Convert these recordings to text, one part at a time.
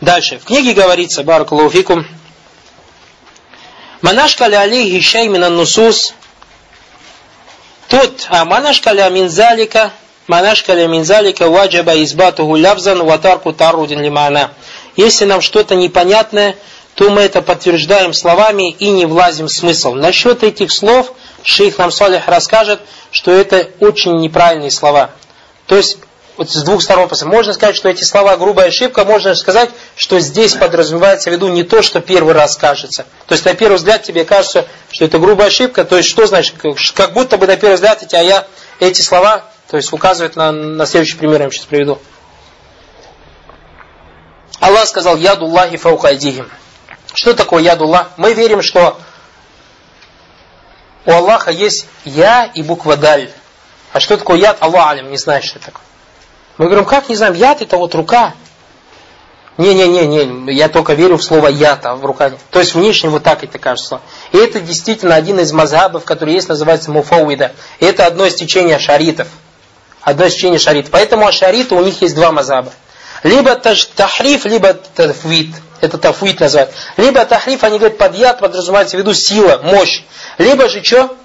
Дальше. В книге говорится, Баракалуфикум, Манашкали алейхи шай минан нусус, Тут, а манашкаля минзалика, манашкаля минзалика ваджаба избатуху лявзан ватарку тарудин лимана. Если нам что-то непонятное, то мы это подтверждаем словами и не влазим в смысл. Насчет этих слов шейх нам Салих расскажет, что это очень неправильные слова. То есть вот с двух сторон можно сказать, что эти слова грубая ошибка, можно сказать, что здесь подразумевается в виду не то, что первый раз кажется. То есть на первый взгляд тебе кажется, что это грубая ошибка, то есть что значит, как будто бы на первый взгляд эти, а я эти слова, то есть указывают на, на следующий пример, я вам сейчас приведу. Аллах сказал, ядуллахи фаукайдихим. Что такое ядуллах? Мы верим, что у Аллаха есть я и буква даль. А что такое яд? Аллах алим, не знает, что это такое. Мы говорим, как не знаем, яд это вот рука. Не-не-не, я только верю в слово яд, а в рука. То есть внешне вот так это кажется. И это действительно один из мазхабов, который есть, называется муфауида. Это одно из течения шаритов. Одно из течения шаритов. Поэтому ашариты у них есть два мазаба. Либо тахриф, либо тафвид. Это тафвид называют. Либо тахриф, они говорят, под яд подразумевается в виду сила, мощь. Либо же что?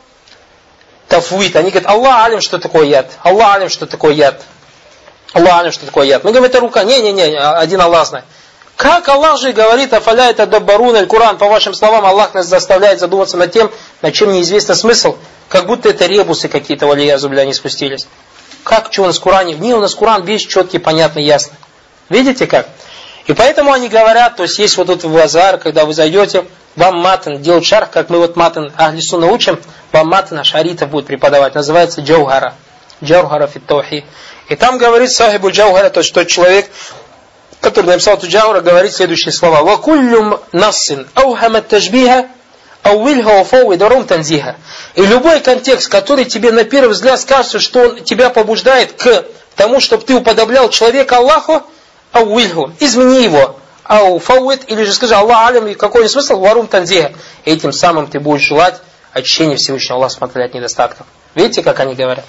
Тафвид. Они говорят, Аллах алим, что такое яд. Аллах алим, что такое яд. Аллах, что такое яд. Мы говорим, это рука. Не-не-не, один Аллах знает. Как Аллах же говорит, афаля это даббарун аль Куран, по вашим словам, Аллах нас заставляет задуматься над тем, над чем неизвестно смысл, как будто это ребусы какие-то, валия зубля, не спустились. Как, что у нас в Куране? Не, у нас Куран весь четкий, понятный, ясный. Видите как? И поэтому они говорят, то есть есть вот тут в Азар, когда вы зайдете, вам матан делать шарх, как мы вот матан Ахлису научим, вам матан Ашарита будет преподавать, называется Джаугара. Джаугара фиттохи. И там говорит Сахибу Джаугара, то тот человек, который написал эту Джаугара, говорит следующие слова. «Вакуллюм нассин аухамат тажбиха ауильха уфауидарум танзиха». И любой контекст, который тебе на первый взгляд скажется, что он тебя побуждает к тому, чтобы ты уподоблял человека Аллаху, ауильху, измени его. Ау фауит, или же скажи Аллах алям, и какой смысл, варум танзиха. Этим самым ты будешь желать очищения Всевышнего Аллаха, смотря от недостатков. Видите, как они говорят?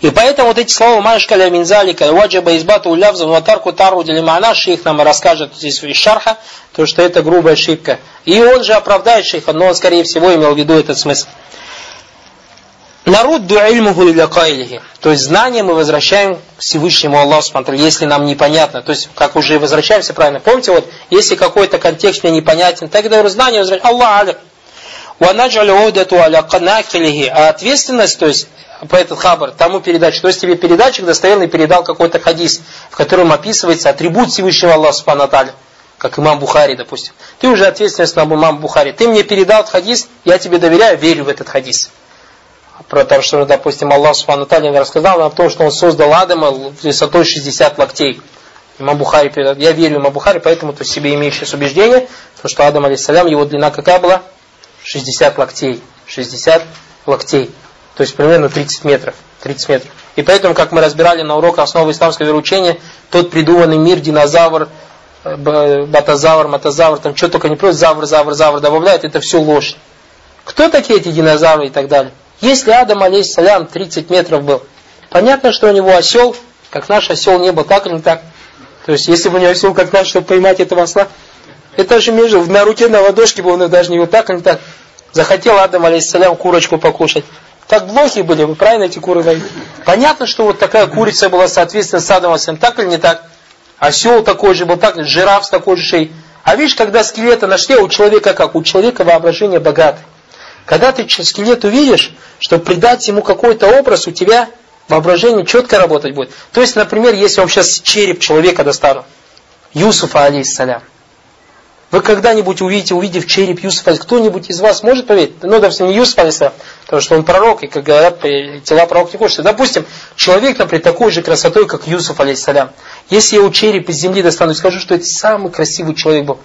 И поэтому вот эти слова «Машкаля минзалика ваджаба избату улявза ватарку тару делимана» шейх нам расскажет здесь из шарха, то что это грубая ошибка. И он же оправдает шейха, но он скорее всего имел в виду этот смысл. Народ дуильмуху или То есть знание мы возвращаем Всевышнему Аллаху если нам непонятно. То есть, как уже возвращаемся правильно. Помните, вот, если какой-то контекст мне непонятен, тогда знание возвращаем. Аллах аля А ответственность, то есть по этот хабар, тому передать, что если тебе передатчик достоверный передал какой-то хадис, в котором описывается атрибут Всевышнего Аллаха Субхану как имам Бухари, допустим. Ты уже ответственность на имам Бухари. Ты мне передал этот хадис, я тебе доверяю, верю в этот хадис. Про то, что, допустим, Аллах Субхану Таля рассказал о том, что он создал Адама высотой 60 локтей. Имам Бухари передал. Я верю имам Бухари, поэтому ты себе имеешь сейчас убеждение, то, что Адам, алейсалям, его длина какая была? 60 локтей. 60 локтей. То есть примерно 30 метров. 30 метров. И поэтому, как мы разбирали на уроках основы исламского вероучения, тот придуманный мир, динозавр, э, батозавр, мотозавр, там что только не просто завр, завр, завр добавляют, это все ложь. Кто такие эти динозавры и так далее? Если Адам, алейхиссалям, 30 метров был, понятно, что у него осел, как наш осел не был, так или не так? То есть, если бы у него осел, как наш, чтобы поймать этого осла, это же между, на руке на ладошке был, он даже не вот так или не так. Захотел Адам, алейхиссалям, курочку покушать. Так блохи были, вы правильно эти куры дают? Понятно, что вот такая курица была соответственно с Адамом так или не так? Осел такой же был, так? Жираф с такой же шеей. А видишь, когда скелета нашли, у человека как? У человека воображение богатое. Когда ты скелет увидишь, чтобы придать ему какой-то образ, у тебя воображение четко работать будет. То есть, например, если вам сейчас череп человека достану, Юсуфа, алейхиссалям, вы когда-нибудь увидите, увидев череп Юсуфа, кто-нибудь из вас может поверить? Ну, допустим, не Юсуф, алейсалям, потому что он пророк, и, как говорят, тела пророк не хочется. Допустим, человек, например, такой же красотой, как Юсуф, алейсалям. Если я его череп из земли достану скажу, что это самый красивый человек был,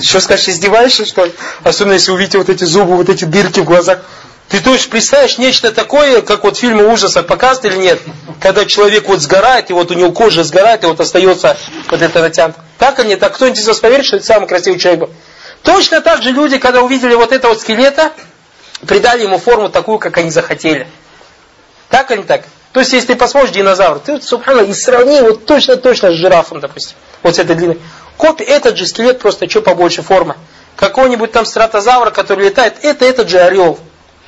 что скажешь, издеваешься, что ли? Особенно, если увидите вот эти зубы, вот эти дырки в глазах. Ты то есть представляешь нечто такое, как вот в фильме ужасов показывают или нет? Когда человек вот сгорает, и вот у него кожа сгорает, и вот остается вот это натянуто. Так или нет? Так кто-нибудь из вас поверит, что это самый красивый человек был? Точно так же люди, когда увидели вот этого скелета, придали ему форму такую, как они захотели. Так или не так? То есть, если ты посмотришь динозавр, ты, субхана, и сравни вот точно-точно с жирафом, допустим. Вот с этой длиной. Копия, этот же скелет просто что побольше форма. Какого-нибудь там стратозавра, который летает, это этот же орел.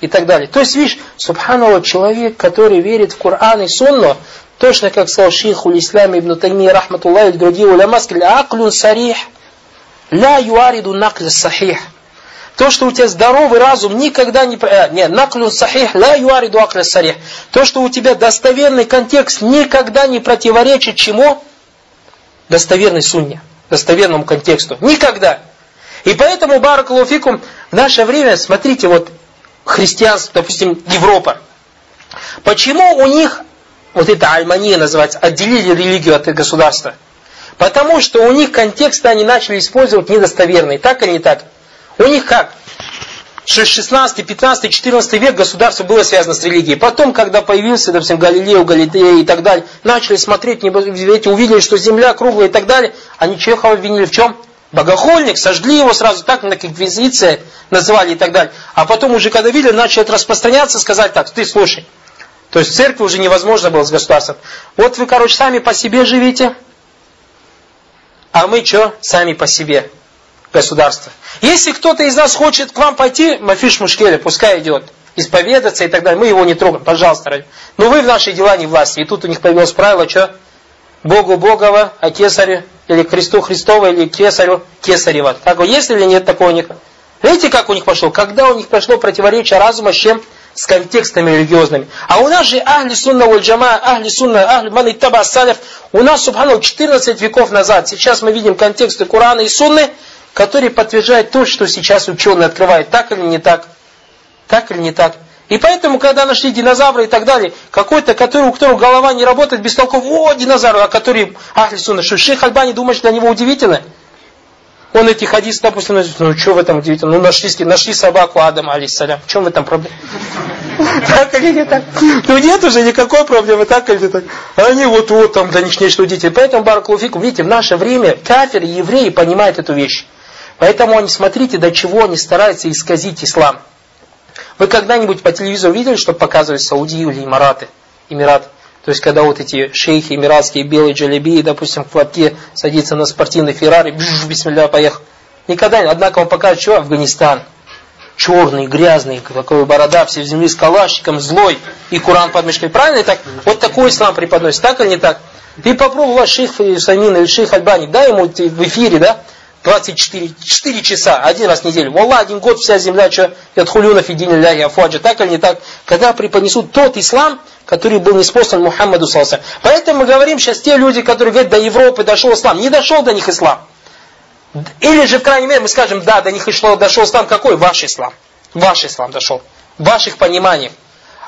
И так далее. То есть, видишь, субханаллах, человек, который верит в Коран и Сунну, точно как сказал шейх Улислам ибн Тайми, рахматуллах, и другие уляма, сказали, аклюн сарих, ля юариду накля сахих. То, что у тебя здоровый разум никогда не... Э, нет, наклюн сахих, ля юариду акля сарих. То, что у тебя достоверный контекст никогда не противоречит чему? Достоверной сунне, достоверному контексту. Никогда. И поэтому, баракалуфикум, в наше время, смотрите, вот христианство, допустим, Европа. Почему у них, вот это альмания называется, отделили религию от государства? Потому что у них контексты они начали использовать недостоверные. Так или не так? У них как? 16, 15, 14 век государство было связано с религией. Потом, когда появился, допустим, Галилео, Галилея и так далее, начали смотреть, эти увидели, что земля круглая и так далее, они Чехова обвинили в чем? Богохульник, сожгли его сразу, так, как инквизиция называли и так далее. А потом уже, когда видели, начали распространяться, сказать так, ты слушай. То есть церкви уже невозможно было с государством. Вот вы, короче, сами по себе живите, а мы что? Сами по себе. Государство. Если кто-то из нас хочет к вам пойти, Мафиш Мушкеля, пускай идет. Исповедаться и так далее. Мы его не трогаем, пожалуйста. Но вы в наши дела не власти. И тут у них появилось правило, что? Богу Богова, а кесарю, или Христу Христова, или кесарю Кесарева. Так есть или нет такого у них? Видите, как у них пошло? Когда у них пошло противоречие разума с чем? с контекстами религиозными. А у нас же ахли сунна валь джама, ахли сунна, ахли ман иттаба салиф, у нас, субхану, 14 веков назад. Сейчас мы видим контексты Корана и Сунны, которые подтверждают то, что сейчас ученые открывают. Так или не так? Так или не так? И поэтому, когда нашли динозавры и так далее, какой-то, который, у которого голова не работает, без толков, о, динозавр, а который, ахли сунна, что шейх Альбани думает, что для него удивительно? Он эти хадисы, допустим, ну что в этом удивительно? Ну нашли, нашли собаку Адама, алейсалям. В чем в этом проблема? Так или не так? Ну нет уже никакой проблемы, так или не так? Они вот, вот там для них нечто удивительное. Поэтому, Баракулуфикум, видите, в наше время кафиры, евреи понимают эту вещь. Поэтому они, смотрите, до чего они стараются исказить ислам. Вы когда-нибудь по телевизору видели, что показывают Саудию или Эмираты? Эмираты. То есть, когда вот эти шейхи эмиратские, белые джалиби, допустим, в платке садится на спортивный Феррари, бжж, бисмилля, поехал. Никогда не. Однако он покажет, что Афганистан. Черный, грязный, такой борода, все в земле с калашником, злой, и Куран под мешкой. Правильно так? Вот такой ислам преподносит. Так или не так? Ты попробовал шейх Самин или шейх Альбани, дай ему в эфире, да? 24 4 часа, один раз в неделю. Wallah, один год вся земля, что ядхулюна фидин ляхи афуаджа, так или не так, когда преподнесут тот ислам, который был неспослан Мухаммаду Салса. Поэтому мы говорим сейчас те люди, которые говорят, до Европы дошел ислам. Не дошел до них ислам. Или же, в крайней мере, мы скажем, да, до них дошел, дошел ислам. Какой? Ваш ислам. Ваш ислам дошел. Ваших пониманиях.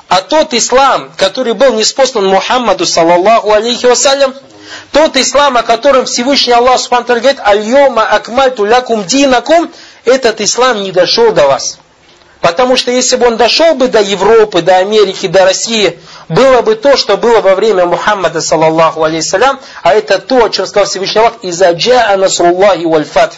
А тот ислам, который был неспослан Мухаммаду, саллаллаху алейхи вассалям, тот ислам, о котором Всевышний Аллах Субхану говорит, «Альйома акмальту лякум динакум», этот ислам не дошел до вас. Потому что если бы он дошел бы до Европы, до Америки, до России, было бы то, что было во время Мухаммада, саллаллаху алейхиссалям, а это то, о чем сказал Всевышний Аллах, «Изаджа анасруллахи валь фатх».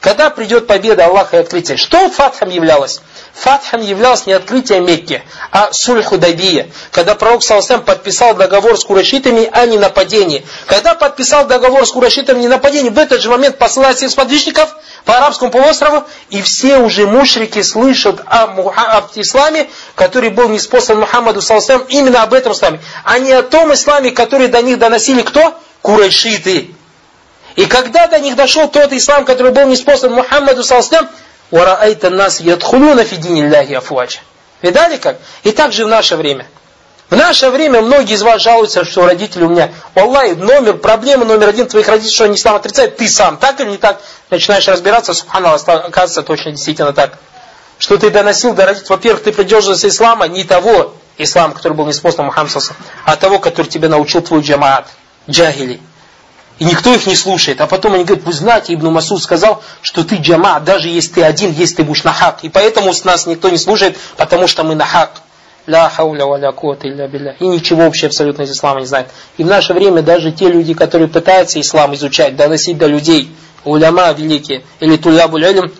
Когда придет победа Аллаха и открытие. Что фатхом являлось? Фатхом являлось не открытие Мекки, а сульху Дабия. Когда пророк Саласам подписал договор с курашитами о ненападении. Когда подписал договор с курашитами о ненападении, в этот же момент посылает всех сподвижников по арабскому полуострову, и все уже мушрики слышат о, об исламе, который был неспослан Мухаммаду Саласам, именно об этом исламе, а не о том исламе, который до них доносили кто? Курайшиты. И когда до них дошел тот ислам, который был неспослан Мухаммаду Саласлам, «Вараайта нас ядхулюна фидини ляхи афуача». Видали как? И так же в наше время. В наше время многие из вас жалуются, что родители у меня, Аллах, номер, проблема номер один твоих родителей, что они ислам отрицают, ты сам, так или не так? Начинаешь разбираться, субханаллах, оказывается, точно действительно так. Что ты доносил до родителей, во-первых, ты придерживался ислама, не того ислама, который был неспослан Мухаммад а того, который тебе научил твой джамаат, джахили. И никто их не слушает. А потом они говорят, вы знаете, Ибн Масуд сказал, что ты джама, даже если ты один, если ты будешь на. И поэтому с нас никто не слушает, потому что мы на хак. Ля хауля валя куата илля билля. И ничего вообще абсолютно из ислама не знают. И в наше время даже те люди, которые пытаются ислам изучать, доносить до людей, уляма великие, или тулябуль илм,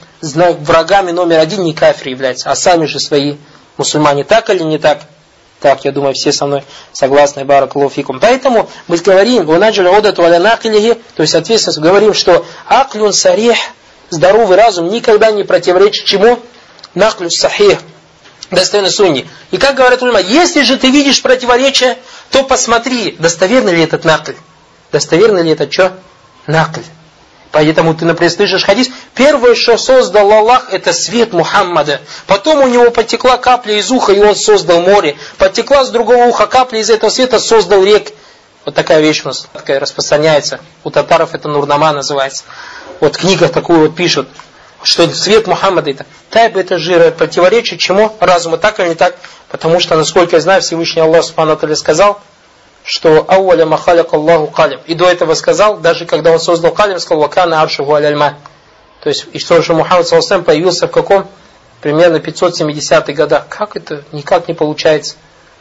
врагами номер один не кафир являются, а сами же свои мусульмане. Так или не так? Так, я думаю, все со мной согласны, баракалуфикум. Поэтому мы говорим, то есть, соответственно, говорим, что аклюн сарих, здоровый разум, никогда не противоречит чему? Наклю сахих, достоверно сунни. И как говорят ульма, если же ты видишь противоречие, то посмотри, достоверный ли этот накль. Достоверный ли это что? Накль. Поэтому ты, например, слышишь хадис, первое, что создал Аллах, это свет Мухаммада. Потом у него потекла капля из уха, и он создал море. Потекла с другого уха капля из этого света, создал рек. Вот такая вещь у нас такая распространяется. У татаров это Нурнама называется. Вот в книгах такую вот пишут, что свет Мухаммада это. Тайб это жир, противоречит чему? Разуму так или не так? Потому что, насколько я знаю, Всевышний Аллах Субхану сказал, что ауаля махаляк Аллаху калим. И до этого сказал, даже когда он создал калим, сказал вакана аршуху аляльма. То есть, и что же Мухаммад Саласам появился в каком? Примерно 570-х годах. Как это? Никак не получается.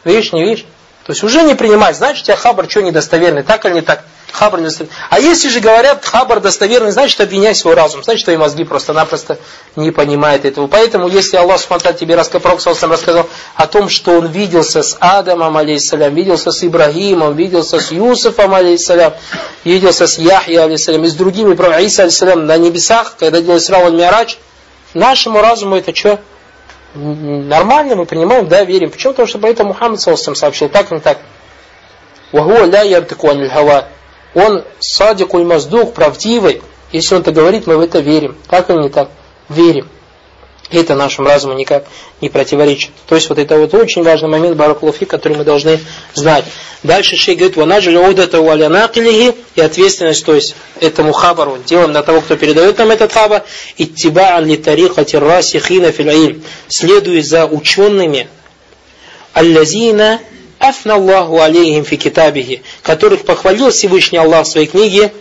Видишь, не видишь? То есть уже не принимать. Значит, у тебя хабар что недостоверный, так или не так? Хабар. А если же говорят, хабар достоверный, значит, обвиняй свой разум. Значит, твои мозги просто-напросто не понимают этого. Поэтому, если Аллах Субтитры тебе рассказал, рассказал о том, что он виделся с Адамом, алейхиссалям, виделся с Ибрагимом, виделся с Юсуфом, алейхиссалям, виделся с Яхья, алейхиссалям, и с другими, про Иса, алейхиссалям, на небесах, когда делал Исрау Миарач, нашему разуму это что? Нормально мы принимаем, да, верим. Почему? Потому что про это Мухаммад Саласам сообщил, так и так. Ля яртыку аниль хава он садикуль маздух, правдивый. Если он это говорит, мы в это верим. Так или не так? Верим. Это нашему разуму никак не противоречит. То есть вот это вот очень важный момент баракулуфи, который мы должны знать. Дальше шей говорит, ванаджили удата уалянакилихи, и ответственность, то есть этому хабару, делаем на того, кто передает нам этот хабар, иттиба'ан ли тарихати расихина фил следуя за учеными, аллазина афна Аллаху алейхим фи китабихи, которых похвалил Всевышний Аллах в своей книге,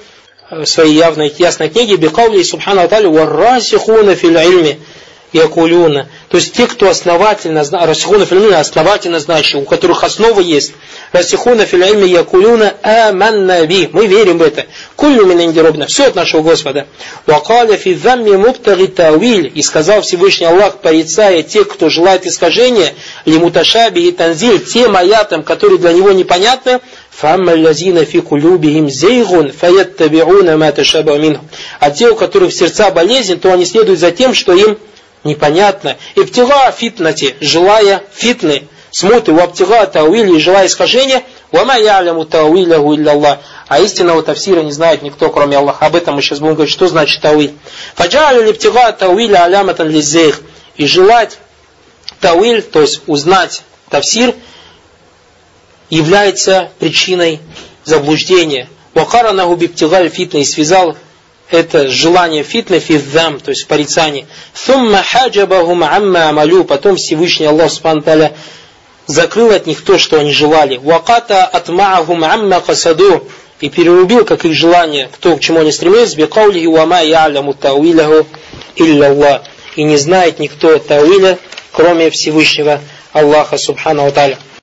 в своей явной, ясной книге, бикаули субхану аталю, варрасихуна фил ильми, якулюна. То есть те, кто основательно, расихуна филюна, основательно знающие, у которых основа есть. Расихуна филюна якулюна аманна би. Мы верим в это. Куллю минандиробна. Все от нашего Господа. Вакаля фи замми муптаги тауиль. И сказал Всевышний Аллах, порицая тех, кто желает искажения, лимуташаби и танзиль, тем аятам, которые для него непонятны, فَأَمَّا الَّذِينَ فِي قُلُوبِهِمْ زَيْغٌ فَيَتَّبِعُونَ مَا تَشَابَهَ مِنْهُ А те, у которых сердца болезнь, то они следуют за тем, что им непонятно. Иптига фитнати, желая фитны, смуты, у аптига тауили, желая искажения, вама яляму тауиляху илля А истинного тавсира не знает никто, кроме Аллаха. Об этом мы сейчас будем говорить, что значит тауиль. Фаджали липтига тауиля аляматан лизейх. И желать тауиль, то есть узнать тавсир, является причиной заблуждения. Вакаранаху биптигаль фитна и связал это желание фитна фиддам, то есть порицание. Сумма хаджабахум амма амалю, потом Всевышний Аллах Субхану закрыл от них то, что они желали. Ваката атмаахум амма касаду, и перерубил, как их желание, кто к чему они стремились, бекаулихи вама я'ляму тауиляху илля Аллах. И не знает никто тауиля, кроме Всевышнего Аллаха Субхану Тааля.